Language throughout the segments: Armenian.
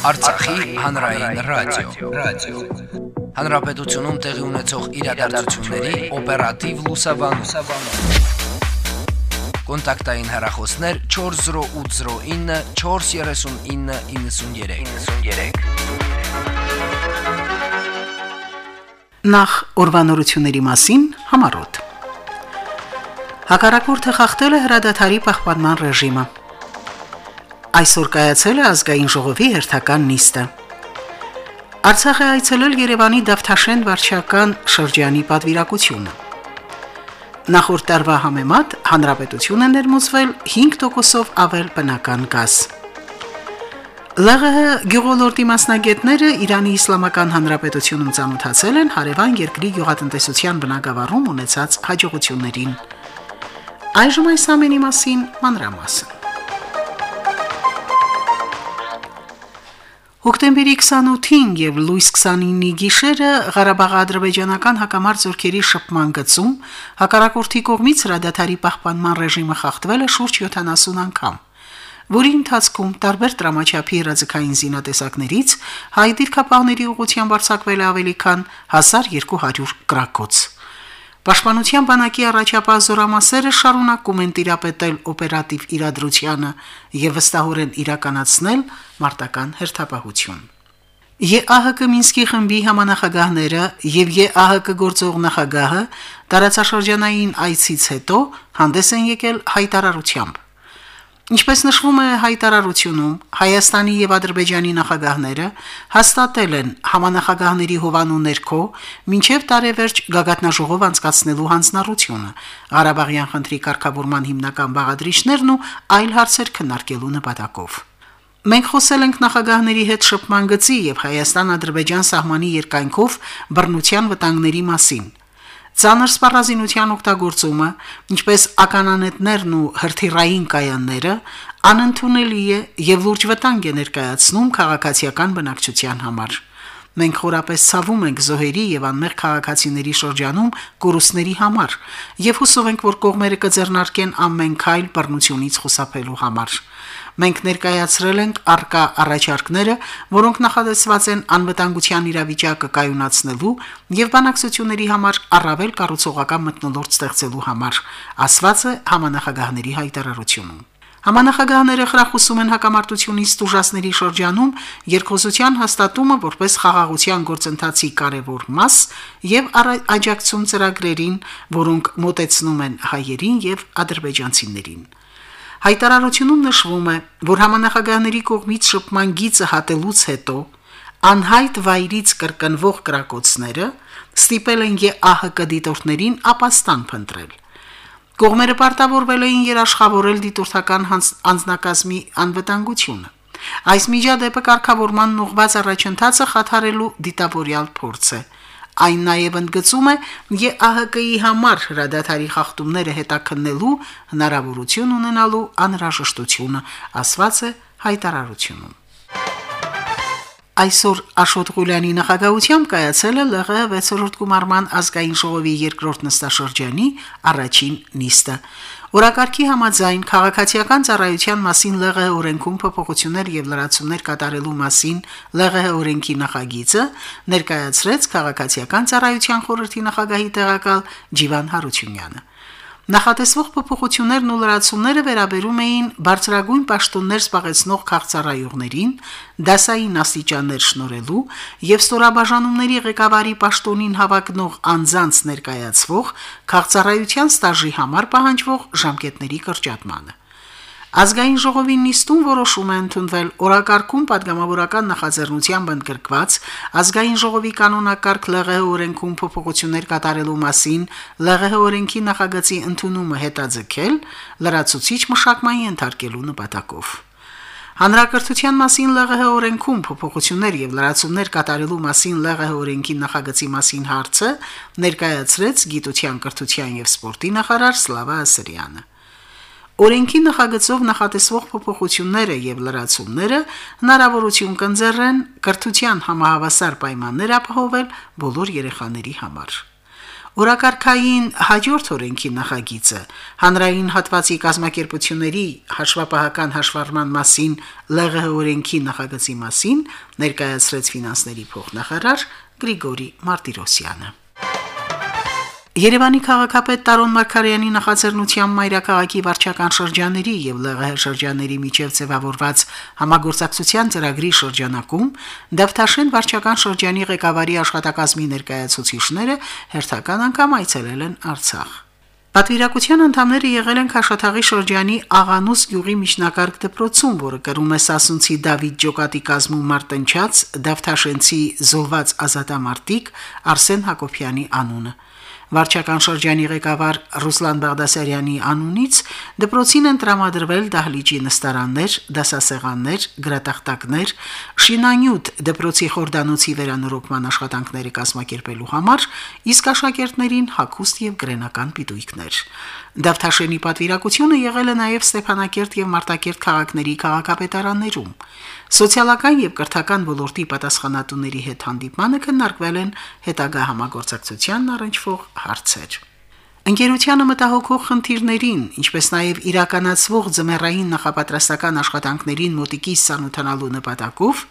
Արցախի հանրային ռադիո, ռադիո։ Հանրապետությունում տեղի ունեցող իրադարձությունների օպերատիվ լուսաբանում։ Կոնտակտային հեռախոսներ 40809 43993։ 93։ Նախ օրվանորությունների մասին համարոտ։ Հակառակորդը խախտել է հրադադարի պահպանման ռեժիմը։ Այսօր կայացել է ազգային ժողովի հերթական նիստը։ Արցախ է այցելել Երևանի Դավթաշեն վարչական շրջանի պատվիրակությունը։ Նախորդ տարվա համեմատ հանրապետությունը ներմուծվել 5%-ով ավել բնական գազ։ ԼՂՀ գյուղոլորտի մասնագետները Իրանի Իսլամական Հանրապետությունում ցամոթացել են հարևան երկրի գյուղատնտեսության բնագավառում ունեցած հաջողություններին։ Այժմ այս ամենի մասին մանրամասն։ Հոկտեմբերի 28-ին եւ լույս 29-ի գիշերը Ղարաբաղի ադրբեջանական հակամարտ զորքերի շփման գծում հակառակորդի կողմից հրադադարի պահպանման ռեժիմը խախտվել է շուրջ 70 անգամ, որի ընթացքում տարբեր դրամաչափի հրաձգային զինատեսակներից հայ դիրքապահների ուղղությամբ արձակվել ավելի քան 1200 գրակոց։ Պաշտպանության բանակի առաջապահ զորամասերը շարունակում են տիրապետել օպերատիվ իրադրությանը եւ վստահորեն իրականացնել մարտական հերթապահություն։ ԵԱՀԿ Մինսկի խմբի համանախագահները եւ ԵԱՀԿ գործող նախագահը տարածաշրջանային այցից հետո հանդես են եկել հայտարարությամբ Ինչպես նշվում է հայտարարությունում, Հայաստանի եւ Ադրբեջանի նախագահները հաստատել են համանախագահների հովանու ներքո մինչև տարեվերջ գագաթնաժողով անցկացնելու հանձնառությունը, Ղարաբաղյան խնդրի կարգավորման հիմնական բաղադրիչներն ու այլ հարցեր քննարկելու նպատակով։ Մենք խոսել ենք նախագահների հետ շփման գծի եւ Հայաստան-Ադրբեջան սահմանի երկայնքով բռնության վտանգների մասին։ Ցաներ սպառազինության օգտագործումը, ինչպես ականանետներն ու հրթիռային կայանները, անընդունելի է եւ լուրջ վտանգ է ներկայացնում քաղաքացիական բնակչության համար։ Մենք խորապես ցավում ենք զոհերի եւ անմեղ քաղաքացիների շրջանում կորուստների համար եւ հուսով ենք, որ կողմերը կձեռնարկեն ամեն քայլ բռնությունից խուսափելու համար։ Մենք ներկայացրել ենք արկա առաջարկները, որոնք նախադեсված են անվտանգության իրավիճակը կայունացնելու եւ բանակցությունների համար առավել կառուցողական մտնոլորտ ստեղծելու համար, ասված է համանախագահների հայտարարությունում։ Համանախագահները խրախուսում են հակամարտությունից տուժասների շրջանում երկխոսության հաստատումը որպես խաղաղության գործընթացի կարևոր մաս եւ աջակցում ծրագրերին, որոնք մոտեցնում են հայերին եւ ադրբեջանցիներին։ Հայտարարությունում նշվում է, որ համանախագահների կողմից շփման գիծը հատելուց հետո անհայտ վայրից կրկնվող կրակոցները ստիպել են ԵԱՀԿ դիտորդներին ապաստան փնտրել։ Կողմերը պարտավորվել էին երաշխավորել դիտորդական անձնակազմի անվտանգությունը։ Այս միջադեպը կարգավորման ուղված առաջընթացը խաթարելու դիտավորյալ փորձ է։ Այն նաև ընդգծում է ԵԱՀԿ-ի համար հրադադարի խախտումները հետաքննելու հնարավորություն ունենալու անհրաժեշտությունը, ասված է հայտարարությունում։ Այսօր Աշոտ Ղուլյանի նախագահությամբ կայացել է ԼՂ 6-րդ գումարման ազգային ժողովի երկրորդ նստաշրջանի առաջին նիստը։ Օրակարգի համաձայն քաղաքացիական ծառայության մասին ԼՂՀ օրենքում փոփոխություններ եւ լրացումներ կատարելու մասին ԼՂՀ օրենքի նախագիծը ներկայացրեց քաղաքացիական ծառայության խորհրդի նախագահի տեղակալ Ջիվան Հարությունյանը։ Նախատեսվող փոփոխություններն ու լրացումները վերաբերում էին բարձրագույն պաշտոններ զբաղեցնող քաղցարայողներին, դասային աստիճաններ շնորելու եւ ստորաբաժանումների ղեկավարի պաշտոնին հավակնող անձանց ներկայացվող քաղցարայության ստաժի համար պահանջվող ժամկետների կրճատմանը։ Ազգային ժողովի նիստում որոշում է ընդունվել օրակարգում падգամավորական նախաձեռնությամբ ընդգրկված ազգային ժողովի կանոնակարգ ԼՂՀ օրենքում փոփոխություններ կատարելու մասին ԼՂՀ օրենքի նախագծի ընդունումը հետաձգել լրացուցիչ մշակմանի ենթարկելու նպատակով։ Հանրակրթության մասին ԼՂՀ օրենքում փոփոխություններ եւ լրացումներ կատարելու մասին ԼՂՀ օրենքի նախագծի մասին հարցը ներկայացրեց Գիտության, կրթության եւ սպորտի նախարար Սլավա Ասրյանը։ Օրենքի նախագծով նախատեսվող փոփոխությունները եւ լրացումները հնարավորություն կընձեռեն կրթության համահավասար պայմաններ ապահովել բոլոր երեխաների համար։ Օրակարգային հաջորդ օրենքի նախագիծը հանրային հատվածի կազմակերպությունների հաշվապահական հաշվառման մասին ԼՂՀ օրենքի նախագծի մասին ներկայացրեց ֆինանսների փոխնախարար Գրիգորի Մարտիրոսյանը։ Երևանի քաղաքապետ Տարոն Մարկարյանի նախաձեռնությամբ Մայրաքաղաքի վարչական շրջաների եւ ԼՂՀ շրջանների միջև ձևավորված համագործակցության ծրագրի շրջանակում Դավթաշեն վարչական շրջանի ղեկավարի աշխատակազմի ներկայացուցիչները հերթական անգամ այցելել են Արցախ։ Պատվիրակության անդամները եղել են Քաշաթաղի շրջանի Աղանուս գյուղի միջնակարգ դպրոցում, որը կրում է Սասունցի Դավիթ Ջոկատի կազմում մարտնչած Դավթաշենցի զոհված ազատամարտիկ Արսեն Հակոբյանի անունը։ Վարչական շրջանի ղեկավար Ռուսլան Բաղդասարյանի անունից դպրոցին են տրամադրվել դահլիճի նստարաններ, դասասեղաններ, գրատախտակներ, շինանյութ դպրոցի խորդանոցի վերանորոգման աշխատանքների կազմակերպելու համար, իսկ աշակերտներին հագուստ եւ գրենական պիտույքներ։ Դավթաշենի պատվիրակությունը եղել է նաև Ստեփանակերտ եւ Մարտակերտ քաղաքների քաղաքապետարաններում։ Սոցիալական եւ կրթական ոլորտի պատասխանատուների հետ հանդիպմանը քննարկվել են հետագա համագործակցությանն առնչվող հարցեր։ Ընկերությանը մտահոգող խնդիրներին, ինչպես նաև իրականացվող ձմեռային նախապատրաստական աշխատանքներին մոտիկից ցանոթանալու նպատակով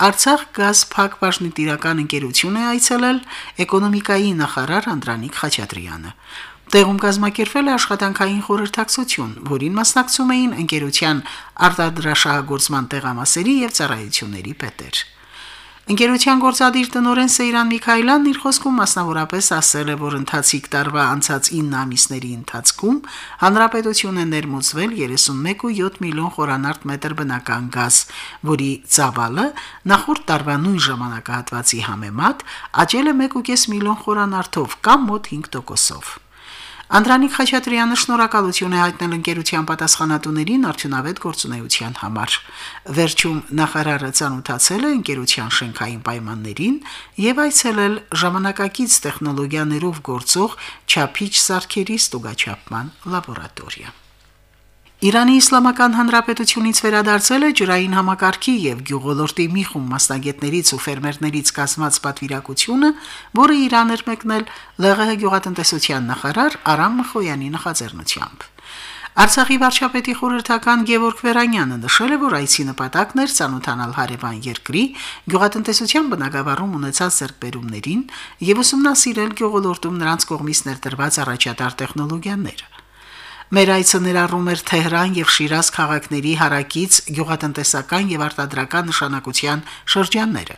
Արցախ գազ փակ բաժնետիրական ընկերություն է այցելել էկոնոմիկայի նախարար Անդրանիկ Խաչատրյանը։ Տեղում կազմակերպվել է աշխատանքային խորհրդակցություն, որին մասնակցում էին ընկերության արտադրաշահագործման տեղամասերի եւ ծառայությունների պետեր։ Ընկերության գործադիր տնօրեն Սեյրան Միքայելյանն իր խոսքում մասնավորապես ասել է, որ ընթացիկ տարվա անցած 9 ամիսների ընթացքում հանրապետություն է ներմուծվել 31.7 միլիոն խորանարդ մետր բնական գազ, որի ծավալը նախորդ տարվա նույն ժամանակահատվածի համեմատ աճել է 1.5 միլիոն խորանարդով կամ մոտ 5%-ով։ Անդրանիկ Խաչատրյանը շնորհակալություն է հայտնել ընկերության պատասխանատուներին արդյունավետ գործունեության համար։ Վերջում նախարարը ցանոթացել է ընկերության շենքային պայմաններին եւ այցելել ժամանակակից տեխնոլոգիաներով գործող չափիչ սարքերի ստուգաչափման լաբորատորիա։ Իրանի Իսլամական Հանրապետությունից վերադարձել է ջրային համակարգի եւ գյուղոլորտի մի խումբ մասնագետներից ու ֆերմերներից կազմած պատվիրակությունը, որը Իրան էր մեկնել ԼՂՀ գյուղատնտեսության նախարար Արամ Մխոյանի նախաձեռնությամբ։ Արցախի վարչապետի խորհրդական Գևորգ Վերանյանը նշել է, որ այցի նպատակն էր ցանոթանալ հարևան երկրի գյուղատնտեսության բնագավառում ունեցած ձեռքբերումներին եւ ուսումնասիրել գյուղոլորտում նրանց կողմից ներդրված առաջատար տեխնոլոգիաները։ Մեր այցը ներառում էր Թեհրան եւ Շիրազ քաղաքների հարակից գյուղատնտեսական եւ արտադրական նշանակության շրջանները։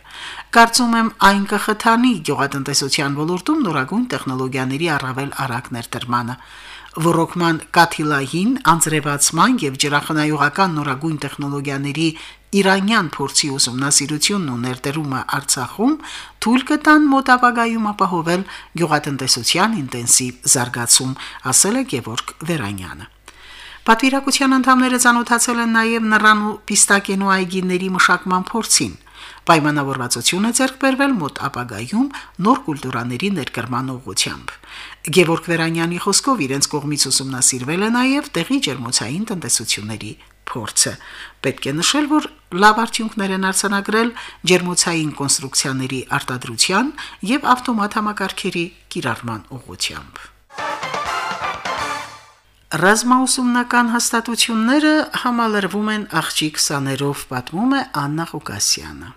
Կարծում եմ այն կխթանի գյուղատնտեսության ոլորտում նորագույն տեխնոլոգիաների առավել արագ ներդրմանը ռոռոկման կաթիլային, անձրևացման եւ ջրախնայողական նորագույն տեխնոլոգիաների իրանյան փորձի ուսումնասիրությունն ու ներդրումը Արցախում թույլ կտան մոտ ապագայում ապահովել գյուղատնտեսության ինտենսիվ զարգացում, ասել է Գևորգ Վերանյանը։ Պատվիրակության անդամները ցանոթացել են նաև նռան ու պիստակենու այգիների մշակման փորձին։ Պայմանավորվածություն է ձեռք բերվել մոտ ապագայում նոր կուլտուրաների ներկրման ուղղությամբ։ Գևորգ Վերանյանի խոսքով իրենց կողմից ուսումնասիրվել է նաև տեղի ջերմոցային տնտեսությունների փորձը։ Պետք է նշել, որ լավ արդյունքներ են արձանագրել ջերմոցային կոնստրուկցիաների արտադրության եւ ավտոմատ համակարգերի կիրառման ուղղությամբ։ Ռազմաուսումնական հաստատությունները համալրվում են աղջիկ սաներով, պատմում է Աննա Ղուկասյանը։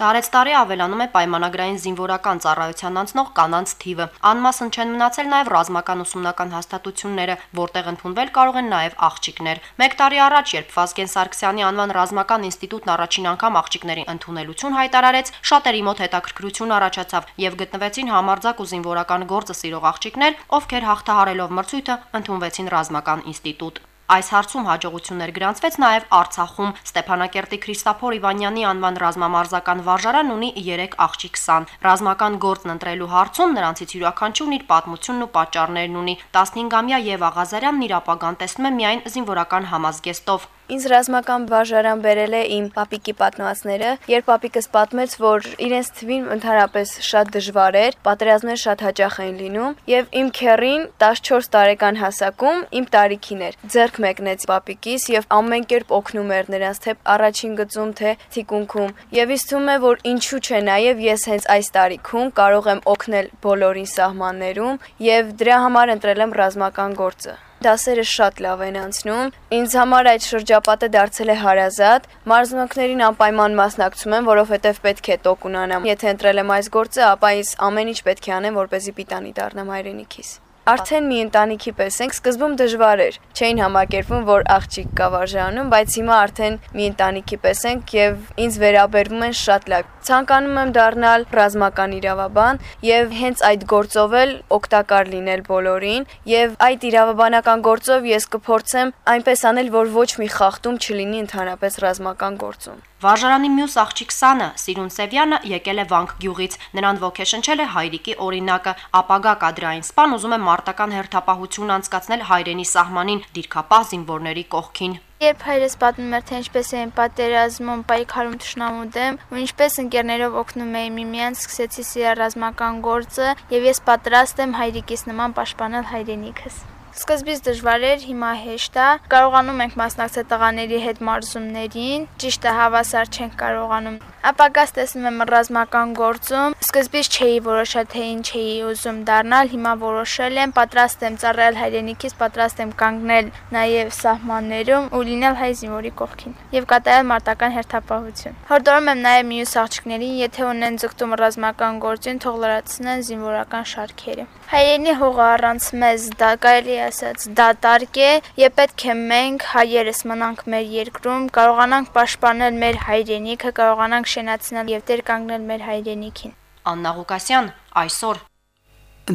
Տարեց տարի ավելանում է պայմանագրային զինվորական ծառայության անցնող կանանց թիվը։ Անմասն չեն մնացել նաև ռազմական ուսումնական հաստատությունները, որտեղ ընդունվել կարող են նաև աղջիկներ։ Մեկ տարի առաջ, երբ Վազգեն Սարգսյանի անվան ռազմական ինստիտուտն առաջին անգամ աղջիկների ընդունելություն հայտարարեց, շատերի մոտ հետաքրքրություն առաջացավ եւ գտնվեցին համարձակ ու զինվորական գործը սիրող աղջիկներ, ովքեր հաղթահարելով մրցույթը ընդունվեցին ռազմական ինստիտուտ։ Այս հարցում հաջողություններ գրանցվեց նաև Արցախում։ Ստեփանակերտի Քրիստափոր Իվանյանի անվան ռազմամարզական վարժարան ունի 3 աղջիկ 20։ Ռազմական գործն ընտրելու հարցում նրանցից յուրաքանչյուրն իր պատմությունն ու պատճառներն ունի։ 15-ամյա Եվա Ղազարյանն իր ապագան տեսնում է միայն զինվորական համազգեստով։ Ինձ ռազմական վարժարան բերել է իմ պապիկի պատմվածները, երբ պապիկս պատմեց, որ իրենց թվին ընդհանրապես շատ դժվար էր, պատերազմներ շատ հաճախ էին լինում, եւ իմ քերին 14 տարեկան հասակում իմ տարիքին էր։ Ձերք մեկնեց պապիկիս եւ ամեն կերպ օգնում էր նրանց թե առաջին գծում, թե թիկունքում։ Եվ ինձ թվում է, որ ինչու՞ չէ նաեւ ես հենց այս տարիքում կարող եմ օգնել բոլորին սահմաններում եւ դրա համար ընտրել եմ ռազմական գործը։ Դասերը շատ լավ են անցնում։ Ինձ համար այդ շրջապատը դարձել է հարազատ։ Մարզմունքներին անպայման մասնակցում եմ, որովհետև պետք է տոկ ունենամ։ Եթե ընտրել եմ այս գործը, ապա ինձ ամեն ինչ պետք է անեմ, որպեսզի պիտանի դառնամ հայրենիքիս։ Արդեն մի ընտանիքի պես ենք, սկզբում դժվար էր։ Չէին համակերպվում, որ աղջիկ կա վարժանում, բայց հիմա արդեն մի ընտանիքի պես ենք եւ ինձ վերաբերվում են շատ լավ։ Ցանկանում եմ դառնալ ռազմական իրավաբան եւ հենց այդ գործով էլ օգտակար լինել բոլորին եւ այդ իրավաբանական գործով ես կփորձեմ այնպես անել, որ ոչ մի խախտում չլինի ընդհանրապես ռազմական գործում։ Վարժարանի մյուս աղջիկ Սանը, Սիրուն Սևյանը, եկել է Վանք գյուղից։ Նրան ոգեշնչել է հայրիկի օրինակը։ Ապագա կադրային սպան ուզում է մարտական հերթապահություն անցկացնել հայրենի սահմանին դիրքապահ զինվորների կողքին։ Երբ հայրս պատմում էր, թե ինչպես էին պատերազմում, պայքարում թշնամու դեմ, ու ինչպես ընկերներով օգնում էին միմյանց, սկսեցի սիրել ռազմական գործը, եւ ես պատրաստ եմ հայրիկիս նման պաշտպանել հայրենիքս։ Սկզբից դժվար էր, հիմա հեշտ է։ Կարողանում ենք մասնակցել տղաների հետ մարզումներին, ճիշտ է հավասար չենք կարողանում։ Ապագաս տեսնում եմ ռազմական գործում։ Սկզբից չէի որոշել, թե ինչ էի ուզում դառնալ, հիմա որոշել եմ, պատրաստ եմ ծառայել հայրենիքից, պատրաստ եմ կանգնել նաև սահմաններում ու լինել հայ զինվորի կողքին եւ կատարել մարտական հերթապահություն։ Հորդորում եմ նաև մյուս աղջիկներին, եթե ունեն ձգտում ռազմական գործին, թող լրացնեն զինվորական շարքերը։ Հայրենի հողը առանց մեզ դա կարելի ասած դատարկ է եւ պետք է մենք հայերս մնանք մեր երկրում, կարողանանք պաշտպանել մեր հայրենիքը, կարողանանք շենացնել եւ դեր կանգնել մեր հայրենիքին։ Աննա Ղուկասյան այսօր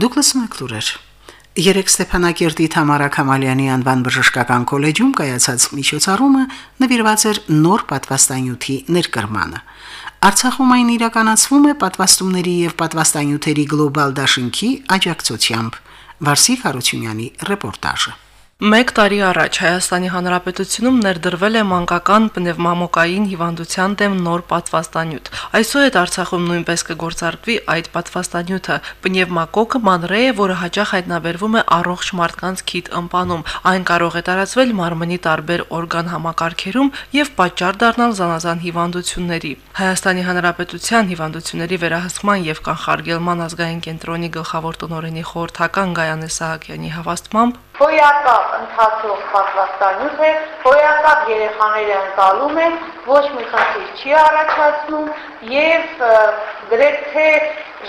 Դուկլաս Մակլուրեր Երեք Ստեփանակերտի Թամարա Քամալյանի անվան բժշկական քոլեջում կայացած միջոցառումը նվիրված էր նոր պատվաստանյութի ներկրմանը։ Արցախում այն իրականացվում է պատվաստումների եւ պատվաստանյութերի գլոբալ դաշինքի աջակցությամբ։ Վարսիկ Հարությունյանի ռեպորտաժը։ Մեկ տարի առաջ Հայաստանի Հանրապետությունում ներդրվել է մանկական պնևմամոկային հիվանդության դեմ նոր պատվաստանյութ։ Այսօր Արցախում նույնպես կգործարկվի այդ պատվաստանյութը։ Պնևմակոկը մանրե է, որը հաճախ հայտնաբերվում է առողջ մարդկանց քիթ ըմպանում։ Այն կարող է տարածվել մարմնի տարբեր օրգան համակարգերում եւ պատճառ դառնալ զանազան հիվանդությունների։ Հայաստանի Հանրապետության հիվանդությունների վերահսկման եւ կանխարգելման ազգային կենտրոնի գլխավոր տնօրենի խորհրդական Գայանե Սահակյանի հավաստմամբ հոյակապ ընթացող պատվաստանյութ է, հոյակապ երեխաները ընկալում են, ոչ մի խնդիր չի առաջացնում եւ գրեթե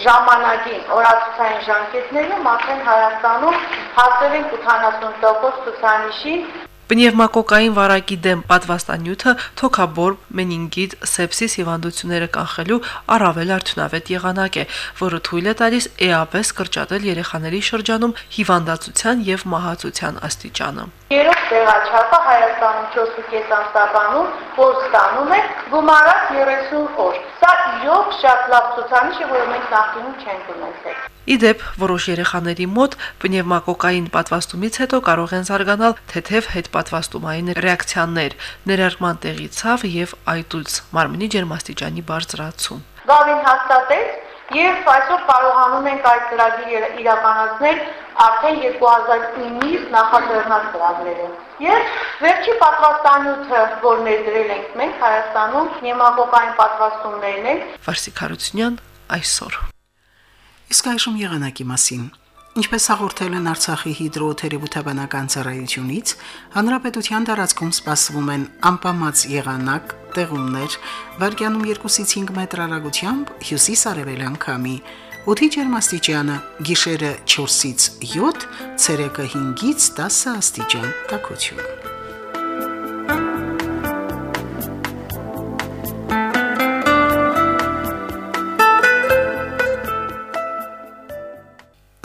ժամանակին օրացուցային ժամկետներում արդեն Հայաստանում հասել են 80% ցուցանիշին Պնևմակոկային վարակի դեմ պատվաստանյութը թոքաբորբ, մենինգիտ, սեպսիս հիվանդությունները կանխելու առավել արդյունավետ եղանակ է, որը թույլ է տալիս էապես կրճատել երեխաների շրջանում հիվանդացության եւ մահացության աստիճանը։ Երրորդ տեղաչափը Հայաստանում 4.5 ամսականում որ ստանում է գումարած 30 օր։ Սա իրոք շատ լավ ցուցանիշ է, որը մենք նախկինում չենք ունեցել։ Իդեպ որոշ երեխաների մոտ պնևմակոկային պատվաստումից հետո կարող են զարգանալ թեթև հետպատվաստումային ռեակցիաներ, ներարկման տեղի ցավ եւ այտուց, մարմնի ջերմաստիճանի բարձրացում։ Գավին հաստատեց եւ այսօր կարողանում ենք այդ ծրագիրը իրականացնել արդեն 2009-ից նախաձեռնած ծրագրերը։ Եվ վերջի պատվաստանյութը, որ ներդրել ենք մենք Հայաստանում, նեմակոկային պատվաստումներն են։ Վարսիկ Հարությունյան այսօր Իսկ այժմ եղանակի մասին։ Ինչպես հաղորդել են Արցախի հիդրոթերապևտաբանական ծառայությունից, հանրապետության տարածքում սպասվում են անպամած եղանակ, տեղումներ, վարկյանում 2-ից 5 մետր հեռագությամբ հյուսիս-արևելյան քամի, օդի ջերմաստիճանը՝ գիշերը 4-ից 7, ցերեկը 5-ից 10 աստիճան տաքություն։